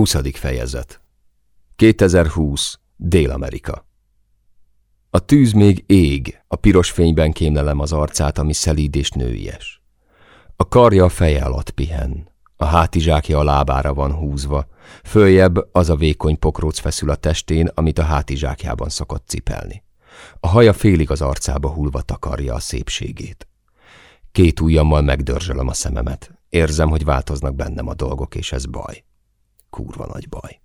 20. fejezet 2020. Dél-Amerika A tűz még ég, a piros fényben kémlelem az arcát, ami szelíd és nőies. A karja a feje alatt pihen, a hátizsákja a lábára van húzva, följebb az a vékony pokróc feszül a testén, amit a hátizsákjában szokott cipelni. A haja félig az arcába hullva takarja a szépségét. Két ujjammal megdörzsölöm a szememet. Érzem, hogy változnak bennem a dolgok, és ez baj. Kurva nagy baj.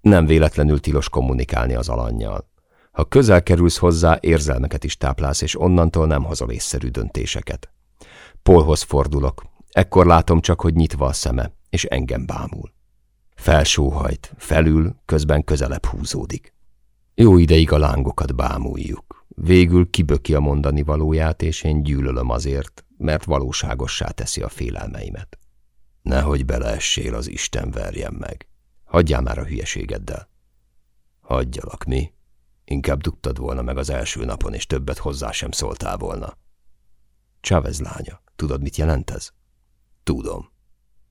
Nem véletlenül tilos kommunikálni az alanyjal. Ha közel kerülsz hozzá, érzelmeket is táplálsz, és onnantól nem hozol észszerű döntéseket. Polhoz fordulok. Ekkor látom csak, hogy nyitva a szeme, és engem bámul. Felsóhajt, felül, közben közelebb húzódik. Jó ideig a lángokat bámuljuk. Végül kiböki a mondani valóját, és én gyűlölöm azért, mert valóságossá teszi a félelmeimet. Nehogy beleessél, az Isten verjen meg. Hagyjál már a hülyeségeddel. Hagyjalak, mi? Inkább dugtad volna meg az első napon, és többet hozzá sem szóltál volna. Chávez lánya, tudod, mit jelent ez? Tudom.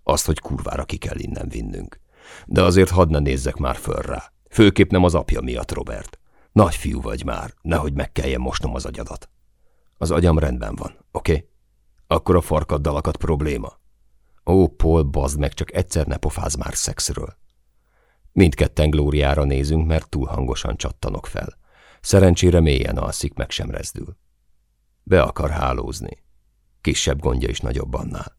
Azt, hogy kurvára ki kell innen vinnünk. De azért hadd ne nézzek már föl rá. Főképp nem az apja miatt, Robert. Nagy fiú vagy már, nehogy meg kelljen mosnom az agyadat. Az agyam rendben van, oké? Okay? Akkor a farkaddalakat probléma. Ó, Paul, bazd meg, csak egyszer ne pofáz már szexről. Mindketten Glóriára nézünk, mert túl hangosan csattanok fel. Szerencsére mélyen alszik, meg sem rezdül. Be akar hálózni. Kisebb gondja is nagyobb annál.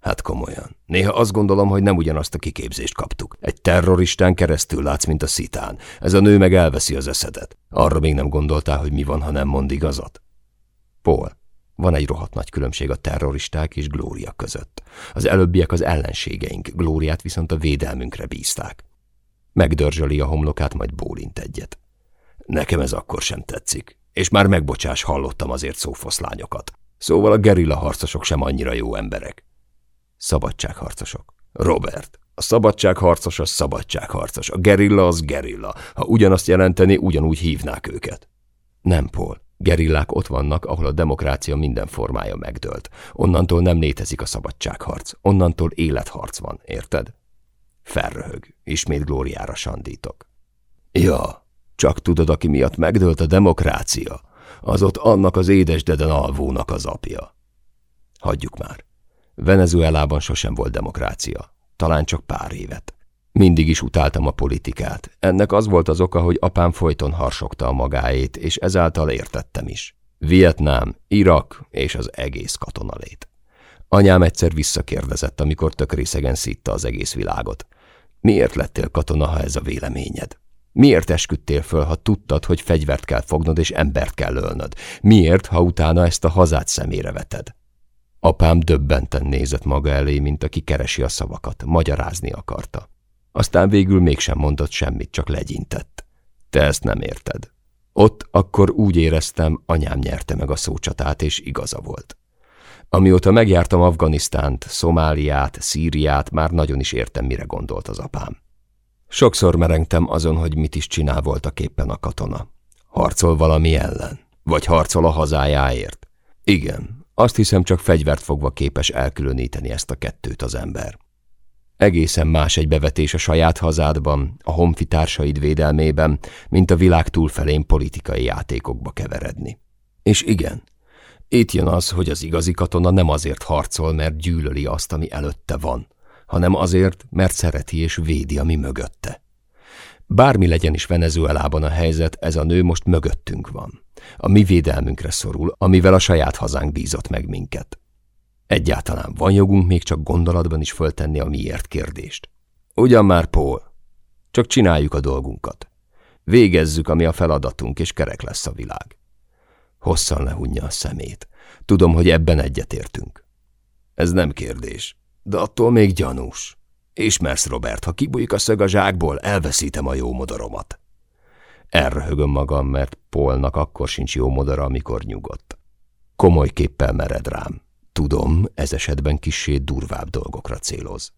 Hát komolyan. Néha azt gondolom, hogy nem ugyanazt a kiképzést kaptuk. Egy terroristán keresztül látsz, mint a szitán. Ez a nő meg elveszi az eszedet. Arra még nem gondoltál, hogy mi van, ha nem mond igazat? Paul, van egy rohadt nagy különbség a terroristák és Glória között. Az előbbiek az ellenségeink, Glóriát viszont a védelmünkre bízták. Megdörzsöli a homlokát, majd bólint egyet. Nekem ez akkor sem tetszik, és már megbocsás hallottam azért szófoszlányokat. Szóval a gerilla harcosok sem annyira jó emberek. Szabadságharcosok. Robert, a szabadságharcos az szabadságharcos, a gerilla az gerilla. Ha ugyanazt jelenteni, ugyanúgy hívnák őket. Nem, Paul. Gerillák ott vannak, ahol a demokrácia minden formája megdőlt. Onnantól nem létezik a szabadságharc. Onnantól életharc van, érted? Felröhög. Ismét glóriára sandítok. Ja, csak tudod, aki miatt megdőlt a demokrácia, az ott annak az édesdeden alvónak az apja. Hagyjuk már. Venezuelában sosem volt demokrácia. Talán csak pár évet. Mindig is utáltam a politikát. Ennek az volt az oka, hogy apám folyton harsogta a magáét, és ezáltal értettem is. Vietnám, Irak és az egész katonalét. Anyám egyszer visszakérdezett, amikor tök részegen szitta az egész világot. Miért lettél katona, ha ez a véleményed? Miért esküdtél föl, ha tudtad, hogy fegyvert kell fognod és embert kell ölnöd? Miért, ha utána ezt a hazát szemére veted? Apám döbbenten nézett maga elé, mint aki keresi a szavakat, magyarázni akarta. Aztán végül mégsem mondott semmit, csak legyintett. Te ezt nem érted. Ott akkor úgy éreztem, anyám nyerte meg a szócsatát, és igaza volt. Amióta megjártam Afganisztánt, Szomáliát, Szíriát, már nagyon is értem, mire gondolt az apám. Sokszor merengtem azon, hogy mit is csinál voltak éppen a katona. Harcol valami ellen? Vagy harcol a hazájáért? Igen, azt hiszem csak fegyvert fogva képes elkülöníteni ezt a kettőt az ember. Egészen más egy bevetés a saját hazádban, a honfitársaid védelmében, mint a világ túlfelén politikai játékokba keveredni. És igen, itt jön az, hogy az igazi katona nem azért harcol, mert gyűlöli azt, ami előtte van, hanem azért, mert szereti és védi, ami mögötte. Bármi legyen is Venezuelában a helyzet, ez a nő most mögöttünk van. A mi védelmünkre szorul, amivel a saját hazánk bízott meg minket. Egyáltalán van jogunk még csak gondolatban is föltenni a miért kérdést. Ugyan már, Paul, csak csináljuk a dolgunkat. Végezzük, ami a feladatunk, és kerek lesz a világ. Hosszan lehunja a szemét. Tudom, hogy ebben egyetértünk. Ez nem kérdés, de attól még gyanús. Ismersz, Robert, ha kibújik a szög a zsákból, elveszítem a jó modoromat. Elröhögöm magam, mert Polnak akkor sincs jó modora, amikor nyugodt. Komoly képpel mered rám. Tudom, ez esetben kissé durvább dolgokra céloz.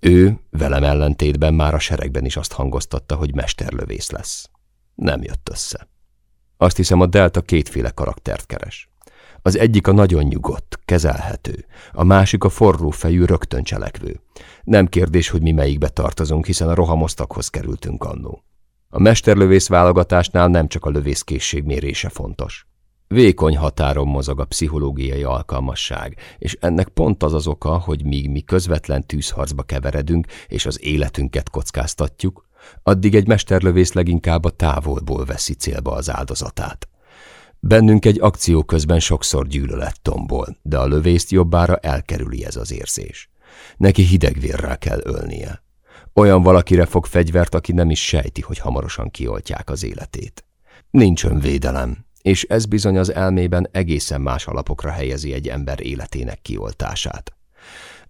Ő, velem ellentétben már a seregben is azt hangoztatta, hogy mesterlövész lesz. Nem jött össze. Azt hiszem, a Delta kétféle karaktert keres. Az egyik a nagyon nyugodt, kezelhető, a másik a forró fejű, rögtön cselekvő. Nem kérdés, hogy mi melyikbe tartozunk, hiszen a rohamosztakhoz kerültünk annó. A mesterlövész válogatásnál nem csak a lövészkészség mérése fontos. Vékony határon mozog a pszichológiai alkalmasság, és ennek pont az az oka, hogy míg mi közvetlen tűzharcba keveredünk, és az életünket kockáztatjuk, addig egy mesterlövész leginkább a távolból veszi célba az áldozatát. Bennünk egy akció közben sokszor gyűlölet tombol, de a lövészt jobbára elkerüli ez az érzés. Neki hidegvérrel kell ölnie. Olyan valakire fog fegyvert, aki nem is sejti, hogy hamarosan kioltják az életét. Nincs önvédelem, és ez bizony az elmében egészen más alapokra helyezi egy ember életének kioltását.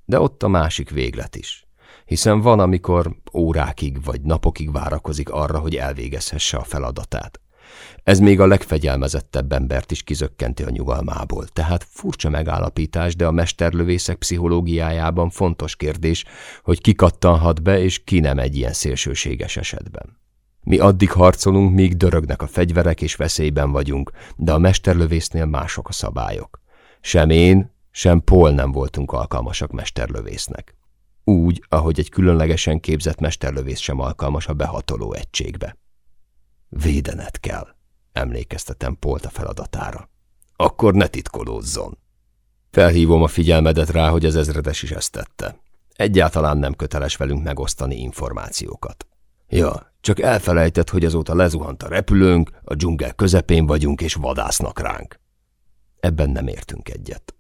De ott a másik véglet is, hiszen van, amikor órákig vagy napokig várakozik arra, hogy elvégezhesse a feladatát. Ez még a legfegyelmezettebb embert is kizökkenti a nyugalmából, tehát furcsa megállapítás, de a mesterlövészek pszichológiájában fontos kérdés, hogy ki kattanhat be, és ki nem egy ilyen szélsőséges esetben. Mi addig harcolunk, míg dörögnek a fegyverek és veszélyben vagyunk, de a mesterlövésznél mások a szabályok. Sem én, sem Paul nem voltunk alkalmasak mesterlövésznek. Úgy, ahogy egy különlegesen képzett mesterlövész sem alkalmas a behatoló egységbe. Védenet kell, emlékeztetem Polt a feladatára. Akkor ne titkolózzon. Felhívom a figyelmedet rá, hogy az ezredes is ezt tette. Egyáltalán nem köteles velünk megosztani információkat. Ja, csak elfelejtett, hogy azóta lezuhant a repülőnk, a dzsungel közepén vagyunk és vadásznak ránk. Ebben nem értünk egyet.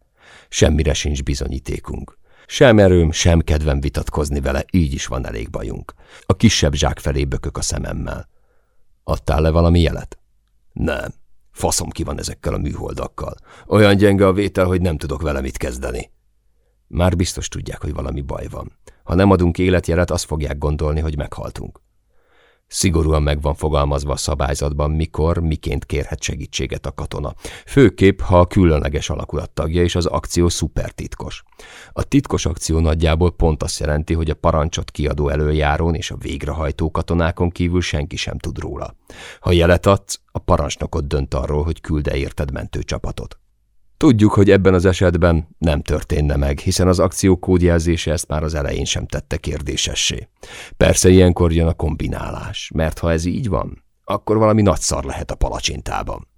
Semmire sincs bizonyítékunk. Sem erőm, sem kedvem vitatkozni vele, így is van elég bajunk. A kisebb zsák felé bökök a szememmel. Adtál le valami jelet? Nem. Faszom ki van ezekkel a műholdakkal. Olyan gyenge a vétel, hogy nem tudok vele mit kezdeni. Már biztos tudják, hogy valami baj van. Ha nem adunk életjelet, azt fogják gondolni, hogy meghaltunk. Szigorúan meg van fogalmazva a szabályzatban, mikor, miként kérhet segítséget a katona. Főképp, ha a különleges alakulat tagja és az akció szupertitkos. A titkos akció nagyjából pont azt jelenti, hogy a parancsot kiadó előjárón és a végrehajtó katonákon kívül senki sem tud róla. Ha jelet adsz, a parancsnokot dönt arról, hogy külde érted mentőcsapatot. Tudjuk, hogy ebben az esetben nem történne meg, hiszen az akció kódjelzése ezt már az elején sem tette kérdésessé. Persze ilyenkor jön a kombinálás, mert ha ez így van, akkor valami nagy szar lehet a palacsintában.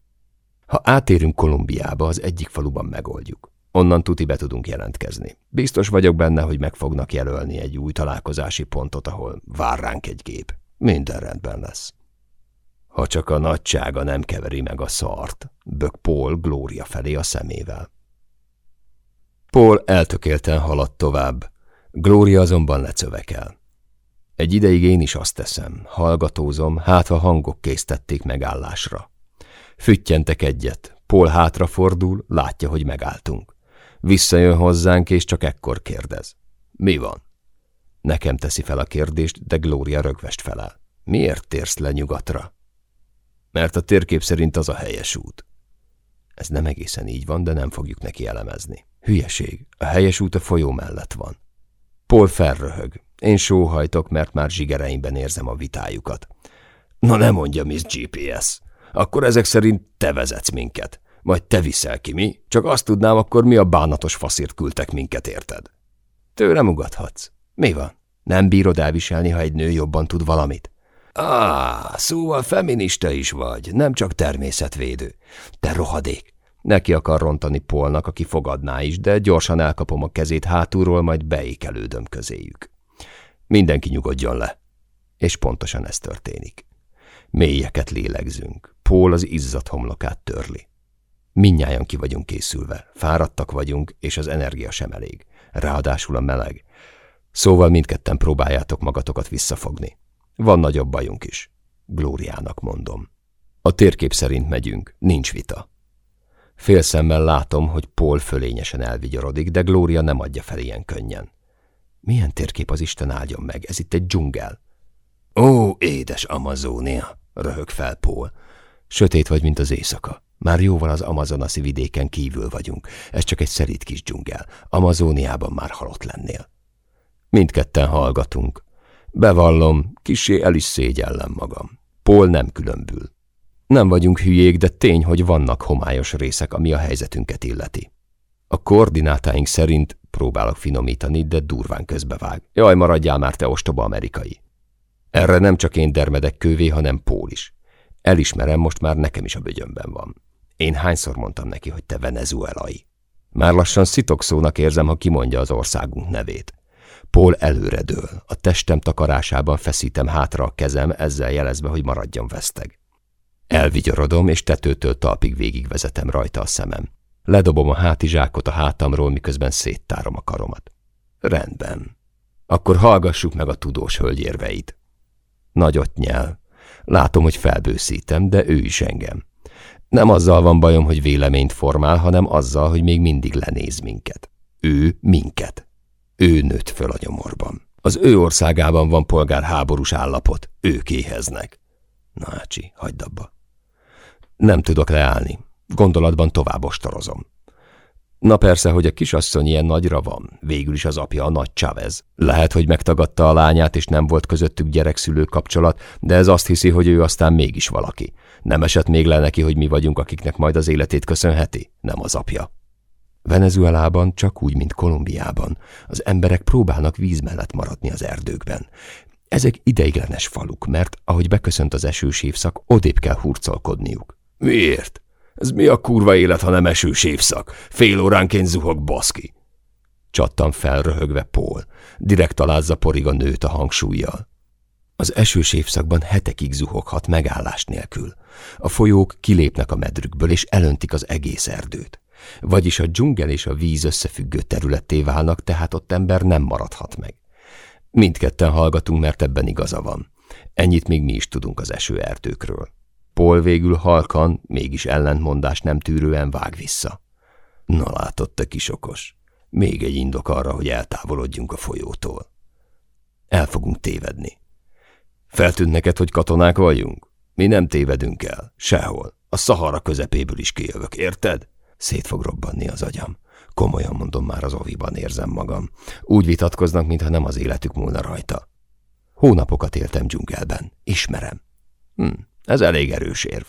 Ha átérünk Kolumbiába, az egyik faluban megoldjuk. Onnan tuti be tudunk jelentkezni. Biztos vagyok benne, hogy meg fognak jelölni egy új találkozási pontot, ahol vár ránk egy gép. Minden rendben lesz. Ha csak a nagysága nem keveri meg a szart, bök Paul Glória felé a szemével. Paul eltökélten haladt tovább, Glória azonban lecövekel. Egy ideig én is azt teszem, hallgatózom, hát ha hangok késztették megállásra. Füttyentek egyet, Paul hátrafordul, látja, hogy megálltunk. Visszajön hozzánk, és csak ekkor kérdez. Mi van? Nekem teszi fel a kérdést, de Glória rögvest felel. Miért térsz le nyugatra? Mert a térkép szerint az a helyes út. Ez nem egészen így van, de nem fogjuk neki elemezni. Hülyeség, a helyes út a folyó mellett van. Paul felröhög. Én sóhajtok, mert már zsigereimben érzem a vitájukat. Na ne mondja, Miss GPS. Akkor ezek szerint te vezetsz minket. Majd te viszel ki, mi? Csak azt tudnám, akkor mi a bánatos faszért küldtek minket, érted? Tőlem ugathatsz. Mi van? Nem bírod elviselni, ha egy nő jobban tud valamit? Á, szóval feminista is vagy, nem csak természetvédő. Te rohadék! Neki akar rontani Polnak, aki fogadná is, de gyorsan elkapom a kezét hátulról, majd beékelődöm közéjük. Mindenki nyugodjon le. És pontosan ez történik. Mélyeket lélegzünk. Pól az izzat homlokát törli. Minnyáján ki vagyunk készülve, fáradtak vagyunk, és az energia sem elég. Ráadásul a meleg. Szóval mindketten próbáljátok magatokat visszafogni. Van nagyobb bajunk is. Glóriának mondom. A térkép szerint megyünk, nincs vita. Félszemmel látom, hogy Paul fölényesen elvigyorodik, de Glória nem adja fel ilyen könnyen. Milyen térkép az Isten áldjon meg? Ez itt egy dzsungel. Ó, édes Amazónia, röhög fel Paul. Sötét vagy, mint az éjszaka. Már jóval az amazonaszi vidéken kívül vagyunk. Ez csak egy szerít kis dzsungel. Amazóniában már halott lennél. Mindketten hallgatunk. Bevallom, kisé el is szégyellem magam. Pól nem különbül. Nem vagyunk hülyék, de tény, hogy vannak homályos részek, ami a helyzetünket illeti. A koordinátáink szerint próbálok finomítani, de durván közbevág. Jaj, maradjál már, te ostoba amerikai. Erre nem csak én dermedek kővé, hanem Pól is. Elismerem, most már nekem is a bögyömben van. Én hányszor mondtam neki, hogy te venezuelai? Már lassan szitokszónak érzem, ha kimondja az országunk nevét. Paul előredől, a testem takarásában feszítem hátra a kezem, ezzel jelezve, hogy maradjon veszteg. Elvigyorodom, és tetőtől talpig végigvezetem rajta a szemem. Ledobom a hátizsákot a hátamról, miközben széttárom a karomat. Rendben. Akkor hallgassuk meg a tudós hölgy érveit. Nagyot nyel. Látom, hogy felbőszítem, de ő is engem. Nem azzal van bajom, hogy véleményt formál, hanem azzal, hogy még mindig lenéz minket. Ő minket. Ő nőtt föl a nyomorban. Az ő országában van polgárháborús állapot. Ők éheznek. Nácsi, hagyd abba. Nem tudok leállni. Gondolatban tovább ostorozom. Na persze, hogy a kisasszony ilyen nagyra van. Végül is az apja a nagy Chavez. Lehet, hogy megtagadta a lányát, és nem volt közöttük gyerekszülő kapcsolat, de ez azt hiszi, hogy ő aztán mégis valaki. Nem esett még le neki, hogy mi vagyunk, akiknek majd az életét köszönheti? Nem az apja. Venezuelában, csak úgy, mint Kolumbiában, az emberek próbálnak víz mellett maradni az erdőkben. Ezek ideiglenes faluk, mert ahogy beköszönt az esős évszak, odébb kell hurcolkodniuk. Miért? Ez mi a kurva élet, ha nem esős évszak? Fél óránként zuhog baszki. Csattam fel röhögve Pól. Direkt alázza porig a nőt a hangsúlyjal. Az esős évszakban hetekig zuhoghat megállás nélkül. A folyók kilépnek a medrükből, és elöntik az egész erdőt. Vagyis a dzsungel és a víz összefüggő területté válnak, tehát ott ember nem maradhat meg. Mindketten hallgatunk, mert ebben igaza van. Ennyit még mi is tudunk az esőerdőkről. Paul végül halkan, mégis ellentmondás nem tűrően vág vissza. Na látod, te kisokos, még egy indok arra, hogy eltávolodjunk a folyótól. El fogunk tévedni. Feltűnt neked, hogy katonák vagyunk? Mi nem tévedünk el, sehol. A Szahara közepéből is kijövök, érted? Szét fog robbanni az agyam. Komolyan mondom, már az oviban érzem magam. Úgy vitatkoznak, mintha nem az életük múlna rajta. Hónapokat éltem dzsungelben. Ismerem. Hm, ez elég erős érv.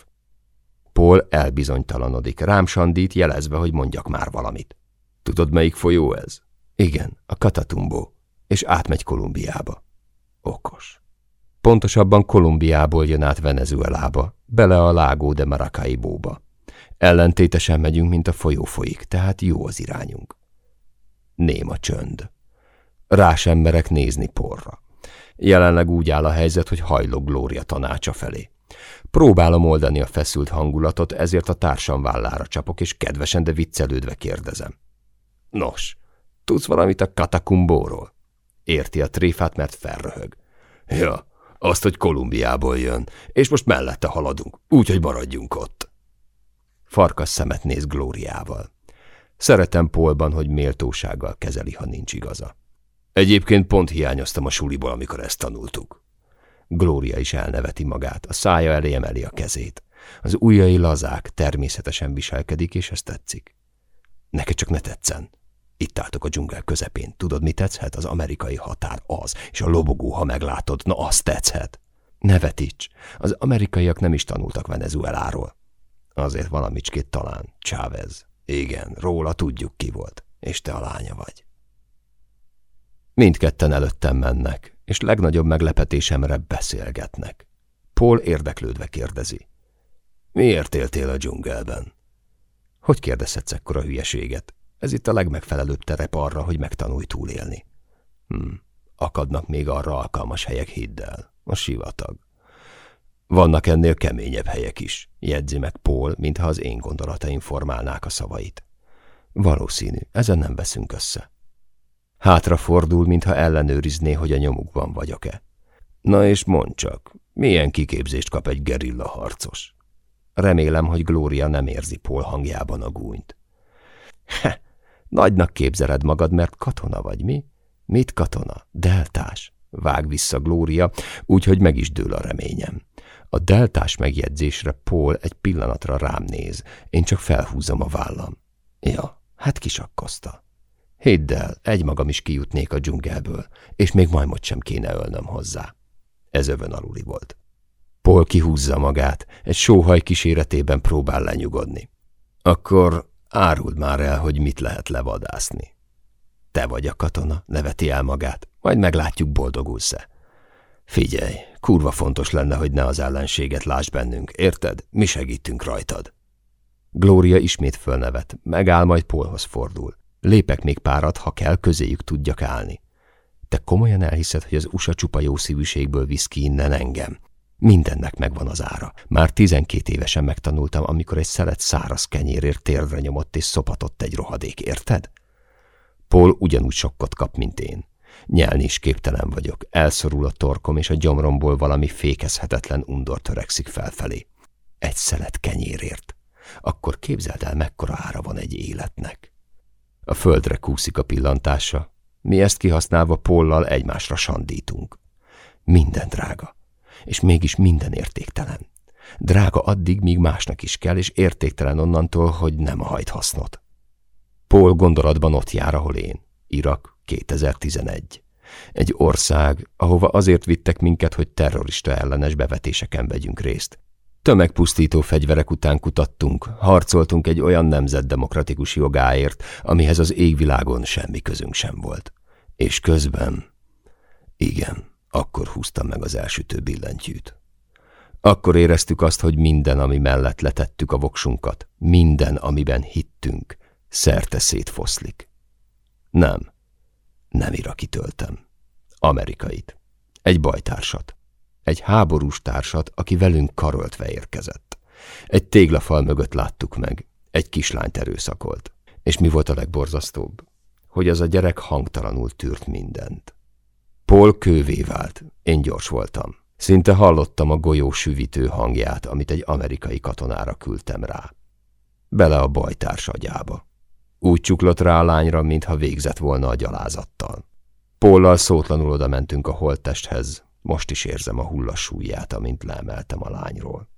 Paul elbizonytalanodik, rám sandít, jelezve, hogy mondjak már valamit. Tudod, melyik folyó ez? Igen, a Katatumbo, és átmegy Kolumbiába. Okos. Pontosabban Kolumbiából jön át Venezuelába, bele a Lágó de Maracaibo-ba. Ellentétesen megyünk, mint a folyó folyik, tehát jó az irányunk. Néma csönd. Rás emberek nézni porra. Jelenleg úgy áll a helyzet, hogy hajlok Glória tanácsa felé. Próbálom oldani a feszült hangulatot, ezért a társam vállára csapok, és kedvesen, de viccelődve kérdezem. Nos, tudsz valamit a katakumbóról? Érti a tréfát, mert felröhög. Ja, azt, hogy Kolumbiából jön, és most mellette haladunk, úgyhogy maradjunk ott. Farkas szemet néz Glóriával. Szeretem Polban, hogy méltósággal kezeli, ha nincs igaza. Egyébként pont hiányoztam a suliból, amikor ezt tanultuk. Glória is elneveti magát, a szája elé emeli a kezét. Az ujjai lazák, természetesen viselkedik, és ez tetszik. Neked csak ne tetszen. Itt álltok a dzsungel közepén. Tudod, mi tetszhet? Az amerikai határ az, és a lobogó, ha meglátod, na az tetszhet. Ne vetíts! Az amerikaiak nem is tanultak Venezueláról. Azért valamicskét talán. Chávez. Igen, róla tudjuk ki volt, és te a lánya vagy. Mindketten előttem mennek, és legnagyobb meglepetésemre beszélgetnek. Paul érdeklődve kérdezi. Miért éltél a dzsungelben? Hogy kérdezhetsz ekkora hülyeséget? Ez itt a legmegfelelőbb terep arra, hogy megtanulj túlélni. Hm, akadnak még arra alkalmas helyek, hidd el. A sivatag. Vannak ennél keményebb helyek is, jegyzi meg Paul, mintha az én gondolataim formálnák a szavait. Valószínű, ezen nem veszünk össze. Hátrafordul, mintha ellenőrizné, hogy a nyomukban vagyok-e. Na és mondd csak, milyen kiképzést kap egy gerilla harcos? Remélem, hogy Glória nem érzi Paul hangjában a gúnyt. He, nagynak képzeled magad, mert katona vagy, mi? Mit katona? Deltás. Vág vissza Glória, úgyhogy meg is dől a reményem. A deltás megjegyzésre Paul egy pillanatra rám néz, én csak felhúzom a vállam. Ja, hát kisakkozta. Hidd el, egymagam is kijutnék a dzsungelből, és még majmot sem kéne ölnöm hozzá. Ez övön aluli volt. Paul kihúzza magát, egy sóhaj kíséretében próbál lenyugodni. Akkor áruld már el, hogy mit lehet levadászni. Te vagy a katona, neveti el magát, majd meglátjuk, boldogulsz-e. Figyelj, kurva fontos lenne, hogy ne az ellenséget láss bennünk, érted? Mi segítünk rajtad. Glória ismét fölnevet, megáll, majd Polhoz fordul. Lépek még párat, ha kell, közéjük tudjak állni. Te komolyan elhiszed, hogy az USA csupa jó szívűségből visz ki innen engem? Mindennek megvan az ára. Már tizenkét évesen megtanultam, amikor egy szelet száraz kenyérért térdre nyomott és szopatott egy rohadék, érted? Paul ugyanúgy sokkot kap, mint én. Nyelni is képtelen vagyok. Elszorul a torkom, és a gyomromból valami fékezhetetlen undor törekszik felfelé. Egy szelet kenyérért. Akkor képzeld el, mekkora ára van egy életnek. A földre kúszik a pillantása. Mi ezt kihasználva Pollal egymásra sandítunk. Minden drága, és mégis minden értéktelen. Drága addig, míg másnak is kell, és értéktelen onnantól, hogy nem hajt hasznot. Paul gondolatban ott jár, ahol én. Irak, 2011. Egy ország, ahova azért vittek minket, hogy terrorista ellenes bevetéseken vegyünk részt. Tömegpusztító fegyverek után kutattunk, harcoltunk egy olyan nemzetdemokratikus jogáért, amihez az égvilágon semmi közünk sem volt. És közben... Igen, akkor húztam meg az elsütő billentyűt. Akkor éreztük azt, hogy minden, ami mellett letettük a voksunkat, minden, amiben hittünk, szerte szétfoszlik. Nem, nem iraki töltem. Amerikait. Egy bajtársat. Egy háborús társat, aki velünk karöltve érkezett. Egy téglafal mögött láttuk meg. Egy kislányt erőszakolt. És mi volt a legborzasztóbb? Hogy az a gyerek hangtalanul tűrt mindent. Paul kővé vált. Én gyors voltam. Szinte hallottam a golyó süvítő hangját, amit egy amerikai katonára küldtem rá. Bele a bajtárs agyába. Úgy csuklott rá a lányra, mintha végzett volna a gyalázattal. Póllal szótlanul oda mentünk a holttesthez, most is érzem a hullasúlyját, amint leemeltem a lányról.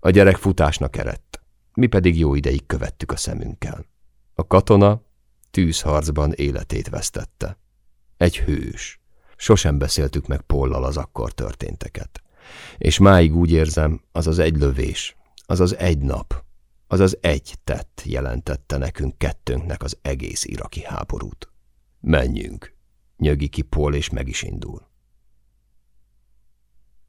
A gyerek futásnak erett, mi pedig jó ideig követtük a szemünkkel. A katona tűzharcban életét vesztette. Egy hős. Sosem beszéltük meg Póllal az akkor történteket. És máig úgy érzem, az az egy lövés, az az egy nap, az az egy tett jelentette nekünk kettőnknek az egész iraki háborút. Menjünk, nyögi ki Paul, és meg is indul.